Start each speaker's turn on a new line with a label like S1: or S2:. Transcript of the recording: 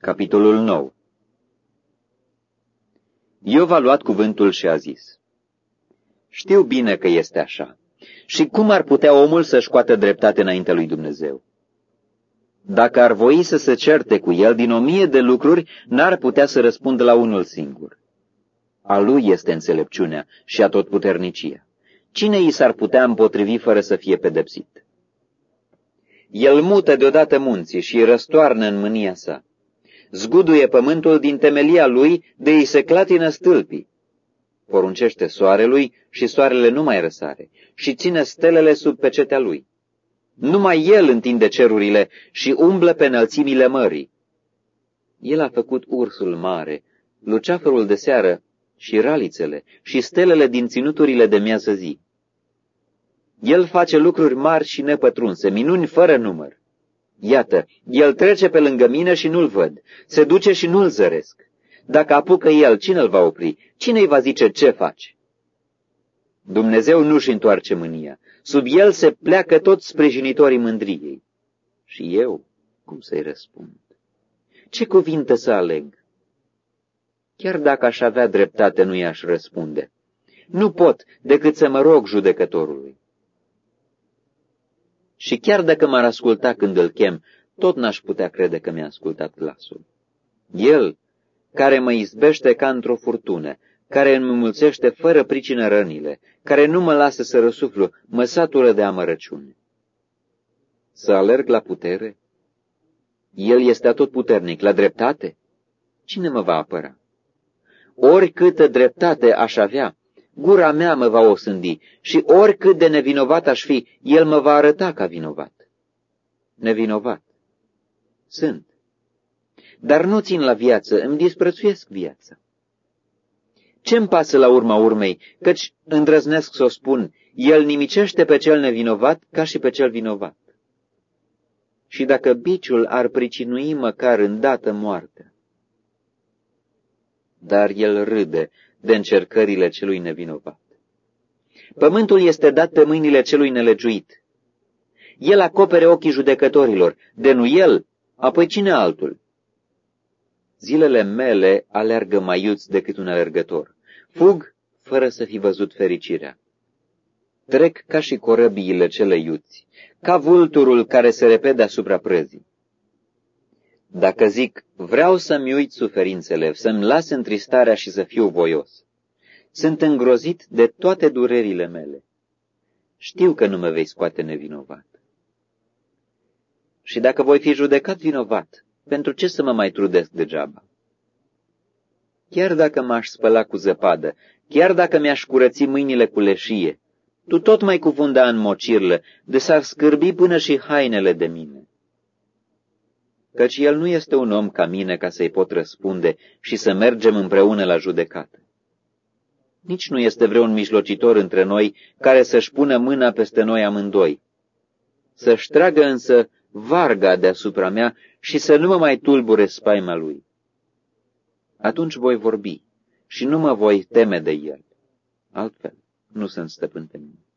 S1: Capitolul 9 Iov a luat cuvântul și a zis, Știu bine că este așa. Și cum ar putea omul să-și scoată dreptate înaintea lui Dumnezeu? Dacă ar voi să se certe cu el din o mie de lucruri, n-ar putea să răspundă la unul singur. A lui este înțelepciunea și a tot puternicia. Cine i s-ar putea împotrivi fără să fie pedepsit? El mută deodată munții și îi răstoarnă în mânia sa. Zguduie pământul din temelia lui de îi se clatină stâlpii. Poruncește soarelui și soarele nu mai răsare și ține stelele sub pecetea lui. Numai el întinde cerurile și umblă pe înălțimile mării. El a făcut ursul mare, luceafărul de seară și ralițele și stelele din ținuturile de miază zi. El face lucruri mari și nepătrunse, minuni fără număr. Iată, el trece pe lângă mine și nu-l văd, se duce și nu-l zăresc. Dacă apucă el, cine îl va opri? Cine îi va zice ce faci? Dumnezeu nu-și întoarce mânia. Sub el se pleacă toți sprijinitorii mândriei. Și eu, cum să-i răspund? Ce cuvinte să aleg? Chiar dacă aș avea dreptate, nu i-aș răspunde. Nu pot decât să mă rog judecătorului. Și chiar dacă m-ar asculta când îl chem, tot n-aș putea crede că mi-a ascultat glasul. El, care mă izbește ca într-o furtună, care îmi mulțește fără pricină rănile, care nu mă lasă să răsuflu, mă satură de amărăciune. Să alerg la putere? El este atotputernic, la dreptate? Cine mă va apăra? Oricâtă dreptate aș avea, gura mea mă va osândi și oricât de nevinovat aș fi, el mă va arăta ca vinovat. Nevinovat. Sunt. Dar nu țin la viață, îmi disprețuiesc viața. Ce-mi pasă la urma urmei, căci îndrăznesc să o spun, el nimicește pe cel nevinovat ca și pe cel vinovat. Și dacă biciul ar pricinui măcar îndată moartea, dar el râde de încercările celui nevinovat. Pământul este dat pe mâinile celui nelegiuit. El acopere ochii judecătorilor, de nu el, apoi cine altul? Zilele mele alergă mai iuți decât un alergător. Fug fără să fi văzut fericirea. Trec ca și corăbiile cele iuți, ca vulturul care se repede asupra prăzii. Dacă zic, vreau să-mi uit suferințele, să-mi las întristarea și să fiu voios, sunt îngrozit de toate durerile mele. Știu că nu mă vei scoate nevinovat. Și dacă voi fi judecat vinovat, pentru ce să mă mai trudesc degeaba? Chiar dacă m-aș spăla cu zăpadă, chiar dacă mi-aș curăți mâinile cu leșie, tu tot mai cuvunda în mocirlă, de s-ar scârbi până și hainele de mine căci el nu este un om ca mine ca să-i pot răspunde și să mergem împreună la judecată. Nici nu este vreun mijlocitor între noi care să-și pună mâna peste noi amândoi. Să-și tragă însă varga deasupra mea și să nu mă mai tulbure spaima lui. Atunci voi vorbi și nu mă voi teme de el. Altfel, nu sunt stăpân pe mine.